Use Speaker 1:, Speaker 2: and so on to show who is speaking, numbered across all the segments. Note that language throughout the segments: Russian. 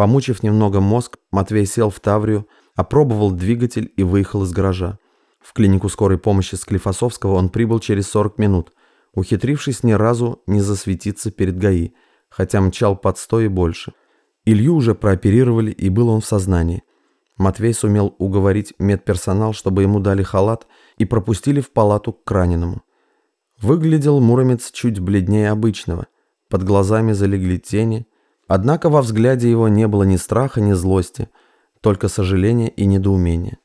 Speaker 1: Помучив немного мозг, Матвей сел в Таврию, опробовал двигатель и выехал из гаража. В клинику скорой помощи Склифосовского он прибыл через 40 минут, ухитрившись ни разу не засветиться перед ГАИ, хотя мчал под сто и больше. Илью уже прооперировали, и был он в сознании. Матвей сумел уговорить медперсонал, чтобы ему дали халат и пропустили в палату к раненому. Выглядел Муромец чуть бледнее обычного, под глазами залегли тени, однако во взгляде его не было ни страха, ни злости, только сожаление и недоумение.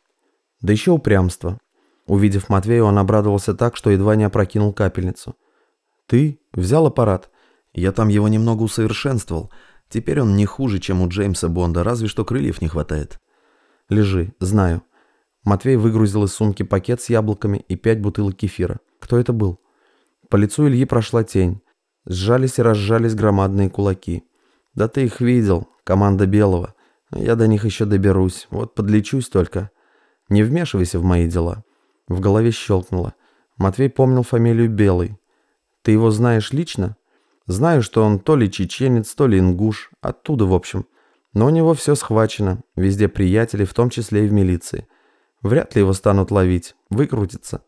Speaker 1: Да еще упрямство. Увидев Матвея, он обрадовался так, что едва не опрокинул капельницу. «Ты взял аппарат?» «Я там его немного усовершенствовал. Теперь он не хуже, чем у Джеймса Бонда, разве что крыльев не хватает». «Лежи, знаю». Матвей выгрузил из сумки пакет с яблоками и пять бутылок кефира. Кто это был? По лицу Ильи прошла тень. Сжались и разжались громадные кулаки. «Да ты их видел, команда Белого. Я до них еще доберусь. Вот подлечусь только. Не вмешивайся в мои дела». В голове щелкнуло. Матвей помнил фамилию Белый. «Ты его знаешь лично?» «Знаю, что он то ли чеченец, то ли ингуш. Оттуда, в общем. Но у него все схвачено, везде приятели, в том числе и в милиции. Вряд ли его станут ловить, выкрутится.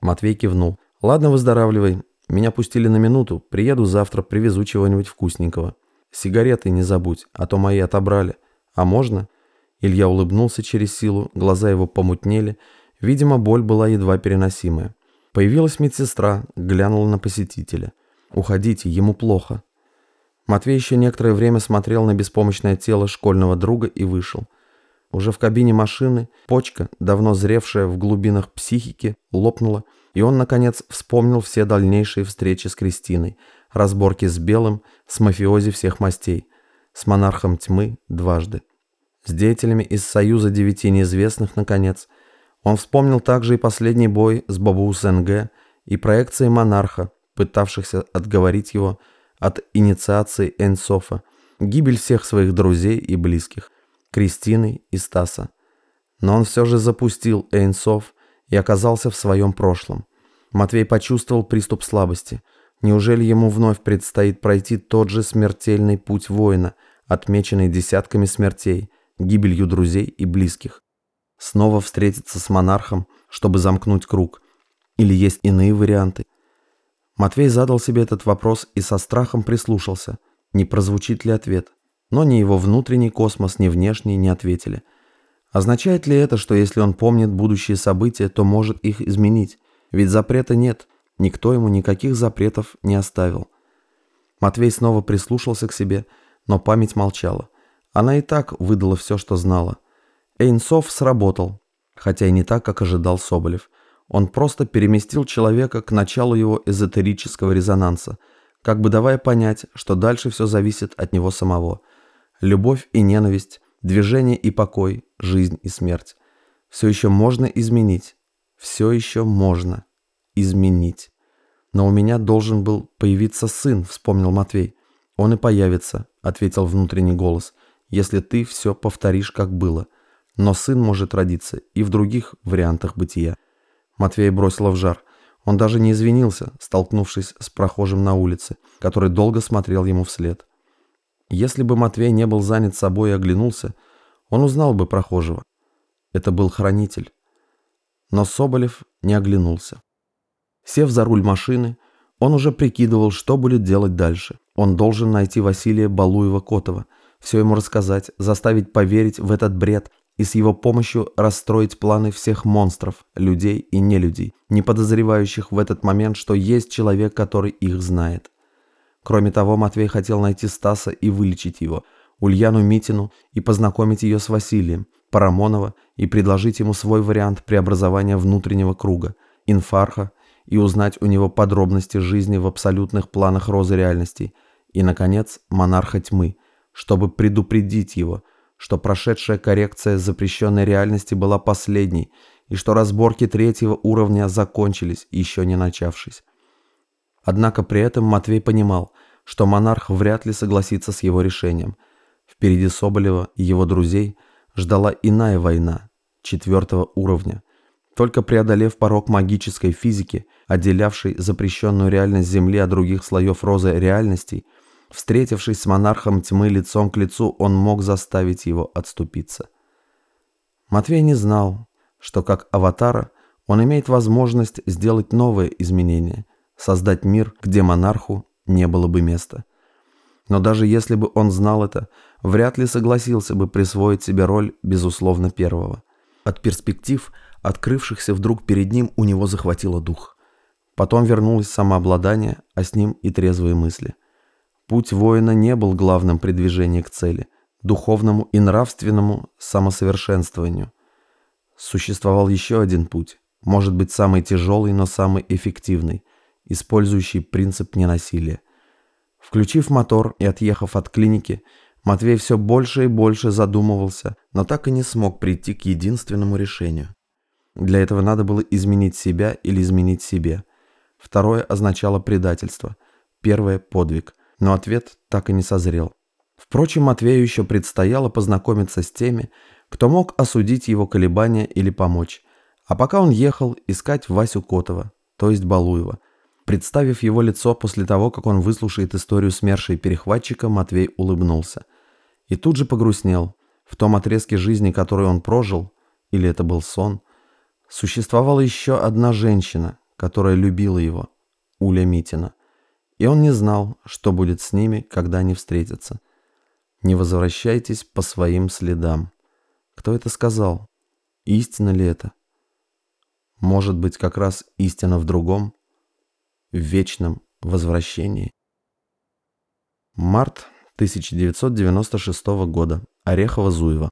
Speaker 1: Матвей кивнул. Ладно, выздоравливай. Меня пустили на минуту, приеду завтра, привезу чего-нибудь вкусненького. Сигареты не забудь, а то мои отобрали. А можно? Илья улыбнулся через силу, глаза его помутнели. Видимо, боль была едва переносимая. Появилась медсестра, глянула на посетителя. «Уходите, ему плохо». Матвей еще некоторое время смотрел на беспомощное тело школьного друга и вышел. Уже в кабине машины почка, давно зревшая в глубинах психики, лопнула, и он, наконец, вспомнил все дальнейшие встречи с Кристиной, разборки с Белым, с мафиози всех мастей, с монархом тьмы дважды. С деятелями из Союза Девяти Неизвестных, наконец. Он вспомнил также и последний бой с Бабус НГ и проекции монарха, пытавшихся отговорить его от инициации Энсофа, гибель всех своих друзей и близких, Кристины и Стаса. Но он все же запустил Эйнсов и оказался в своем прошлом. Матвей почувствовал приступ слабости. Неужели ему вновь предстоит пройти тот же смертельный путь воина, отмеченный десятками смертей, гибелью друзей и близких? Снова встретиться с монархом, чтобы замкнуть круг? Или есть иные варианты? Матвей задал себе этот вопрос и со страхом прислушался, не прозвучит ли ответ. Но ни его внутренний космос, ни внешний не ответили. Означает ли это, что если он помнит будущие события, то может их изменить? Ведь запрета нет, никто ему никаких запретов не оставил. Матвей снова прислушался к себе, но память молчала. Она и так выдала все, что знала. Эйнсов сработал, хотя и не так, как ожидал Соболев. Он просто переместил человека к началу его эзотерического резонанса, как бы давая понять, что дальше все зависит от него самого. Любовь и ненависть, движение и покой, жизнь и смерть. Все еще можно изменить. Все еще можно изменить. Но у меня должен был появиться сын, вспомнил Матвей. Он и появится, ответил внутренний голос, если ты все повторишь, как было. Но сын может родиться и в других вариантах бытия. Матвей бросила в жар. Он даже не извинился, столкнувшись с прохожим на улице, который долго смотрел ему вслед. Если бы Матвей не был занят собой и оглянулся, он узнал бы прохожего. Это был хранитель. Но Соболев не оглянулся. Сев за руль машины, он уже прикидывал, что будет делать дальше. Он должен найти Василия Балуева-Котова, все ему рассказать, заставить поверить в этот бред, и с его помощью расстроить планы всех монстров, людей и нелюдей, не подозревающих в этот момент, что есть человек, который их знает. Кроме того, Матвей хотел найти Стаса и вылечить его, Ульяну Митину и познакомить ее с Василием, Парамонова и предложить ему свой вариант преобразования внутреннего круга, инфарха, и узнать у него подробности жизни в абсолютных планах розы реальностей, и, наконец, монарха тьмы, чтобы предупредить его – что прошедшая коррекция запрещенной реальности была последней, и что разборки третьего уровня закончились, еще не начавшись. Однако при этом Матвей понимал, что монарх вряд ли согласится с его решением. Впереди Соболева и его друзей ждала иная война, четвертого уровня. Только преодолев порог магической физики, отделявший запрещенную реальность Земли от других слоев розы реальностей, Встретившись с монархом тьмы лицом к лицу, он мог заставить его отступиться. Матвей не знал, что как аватара он имеет возможность сделать новые изменения, создать мир, где монарху не было бы места. Но даже если бы он знал это, вряд ли согласился бы присвоить себе роль, безусловно, первого. От перспектив, открывшихся вдруг перед ним, у него захватило дух. Потом вернулось самообладание, а с ним и трезвые мысли. Путь воина не был главным при движении к цели, духовному и нравственному самосовершенствованию. Существовал еще один путь, может быть самый тяжелый, но самый эффективный, использующий принцип ненасилия. Включив мотор и отъехав от клиники, Матвей все больше и больше задумывался, но так и не смог прийти к единственному решению. Для этого надо было изменить себя или изменить себе. Второе означало предательство, первое – подвиг, но ответ так и не созрел. Впрочем, Матвею еще предстояло познакомиться с теми, кто мог осудить его колебания или помочь. А пока он ехал искать Васю Котова, то есть Балуева, Представив его лицо после того, как он выслушает историю смершей перехватчика, Матвей улыбнулся. И тут же погрустнел. В том отрезке жизни, который он прожил, или это был сон, существовала еще одна женщина, которая любила его, Уля Митина. И он не знал, что будет с ними, когда они встретятся. Не возвращайтесь по своим следам. Кто это сказал? Истина ли это? Может быть, как раз истина в другом? В вечном возвращении. Март 1996 года. Орехово-Зуево.